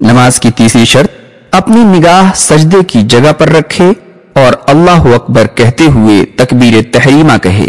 نماز کی تیسری شرط، اپنی نگاہ سجدے کی جگہ پر رکھے اور اللہ اکبر کہتے ہوئے تکبیر تحریمہ کہے۔